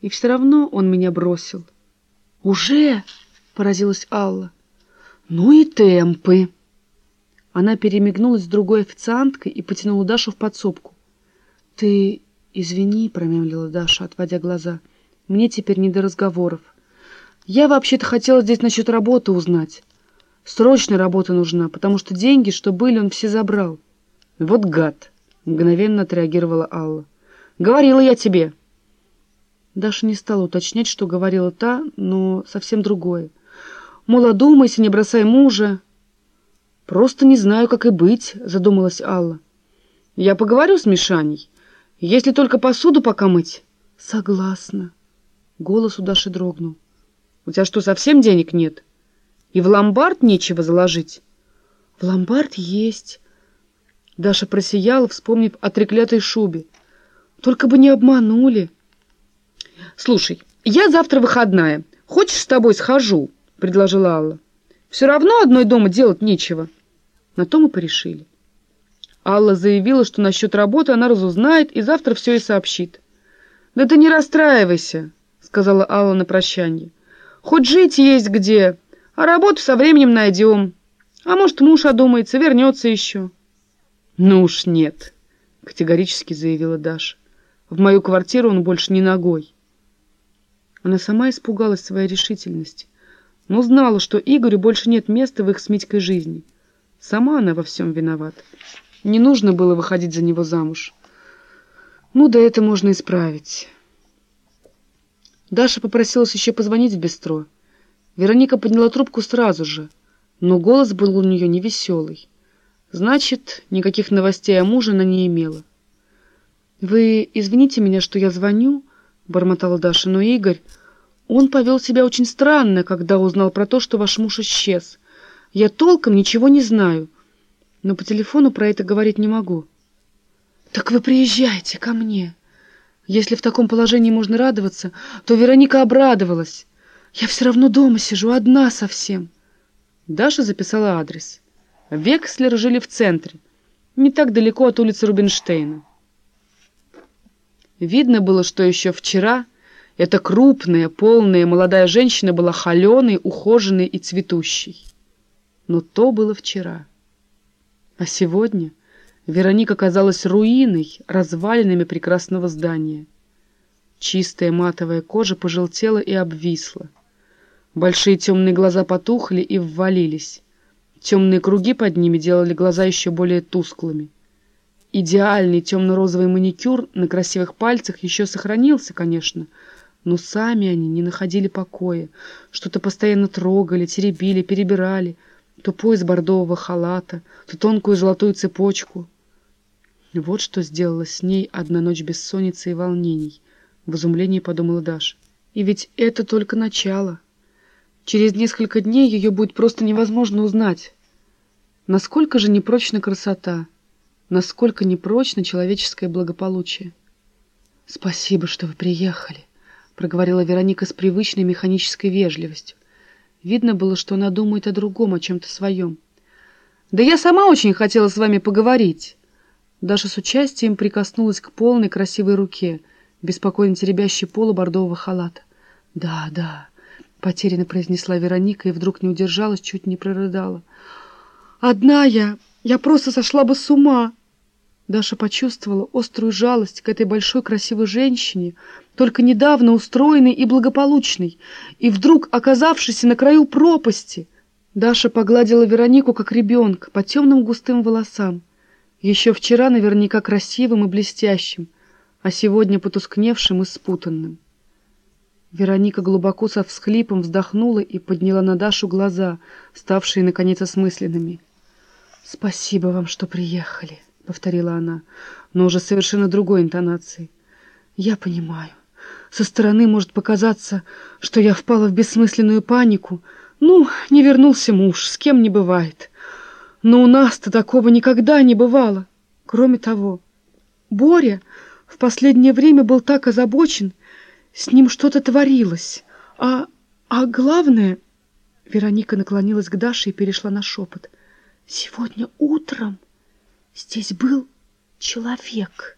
И все равно он меня бросил. «Уже?» — поразилась Алла. «Ну и темпы!» Она перемигнулась с другой официанткой и потянула Дашу в подсобку. «Ты извини», — промямлила Даша, отводя глаза. «Мне теперь не до разговоров. Я вообще-то хотела здесь насчет работы узнать. Срочная работа нужна, потому что деньги, что были, он все забрал». «Вот гад!» — мгновенно отреагировала Алла. «Говорила я тебе!» Даша не стала уточнять, что говорила та, но совсем другое. Мол, одумайся, не бросай мужа. «Просто не знаю, как и быть», — задумалась Алла. «Я поговорю с Мишаней, если только посуду пока мыть». «Согласна». Голос у Даши дрогнул. «У тебя что, совсем денег нет? И в ломбард нечего заложить?» «В ломбард есть». Даша просияла, вспомнив о треклятой шубе. «Только бы не обманули». «Слушай, я завтра выходная. Хочешь, с тобой схожу?» — предложила Алла. «Все равно одной дома делать нечего». На то мы порешили. Алла заявила, что насчет работы она разузнает и завтра все и сообщит. «Да ты не расстраивайся», — сказала Алла на прощание. «Хоть жить есть где, а работу со временем найдем. А может, муж одумается, вернется еще». «Ну уж нет», — категорически заявила Даша. «В мою квартиру он больше не ногой». Она сама испугалась своей решительности, но знала, что Игорю больше нет места в их с Митькой жизни. Сама она во всем виновата. Не нужно было выходить за него замуж. Ну, да это можно исправить. Даша попросилась еще позвонить в бистро. Вероника подняла трубку сразу же, но голос был у нее невеселый. Значит, никаких новостей о муже она не имела. «Вы извините меня, что я звоню», — бормотала Даша, — «но Игорь, он повел себя очень странно, когда узнал про то, что ваш муж исчез. Я толком ничего не знаю, но по телефону про это говорить не могу. Так вы приезжайте ко мне. Если в таком положении можно радоваться, то Вероника обрадовалась. Я все равно дома сижу, одна совсем. Даша записала адрес. Векслер жили в центре, не так далеко от улицы Рубинштейна. Видно было, что еще вчера эта крупная, полная молодая женщина была холеной, ухоженной и цветущей. Но то было вчера. А сегодня Вероника казалась руиной, развалинами прекрасного здания. Чистая матовая кожа пожелтела и обвисла. Большие темные глаза потухли и ввалились. Темные круги под ними делали глаза еще более тусклыми. Идеальный темно-розовый маникюр на красивых пальцах еще сохранился, конечно, но сами они не находили покоя, что-то постоянно трогали, теребили, перебирали — то пояс бордового халата, то тонкую золотую цепочку. Вот что сделала с ней одна ночь бессонницы и волнений, в изумлении подумала Даша. И ведь это только начало. Через несколько дней ее будет просто невозможно узнать. Насколько же непрочна красота, насколько непрочно человеческое благополучие. «Спасибо, что вы приехали», — проговорила Вероника с привычной механической вежливостью. Видно было, что она думает о другом, о чем-то своем. «Да я сама очень хотела с вами поговорить!» Даша с участием прикоснулась к полной красивой руке, беспокойно теребящей полу бордового халата. «Да, да», — потерянно произнесла Вероника и вдруг не удержалась, чуть не прорыдала. «Одна я! Я просто сошла бы с ума!» Даша почувствовала острую жалость к этой большой красивой женщине, только недавно устроенной и благополучной, и вдруг оказавшейся на краю пропасти. Даша погладила Веронику, как ребенка, по темным густым волосам. Еще вчера наверняка красивым и блестящим, а сегодня потускневшим и спутанным. Вероника глубоко со всхлипом вздохнула и подняла на Дашу глаза, ставшие, наконец, осмысленными. «Спасибо вам, что приехали». — повторила она, но уже совершенно другой интонацией. «Я понимаю. Со стороны может показаться, что я впала в бессмысленную панику. Ну, не вернулся муж, с кем не бывает. Но у нас-то такого никогда не бывало. Кроме того, Боря в последнее время был так озабочен, с ним что-то творилось. А, а главное...» Вероника наклонилась к Даше и перешла на шепот. «Сегодня утром...» Здесь был человек.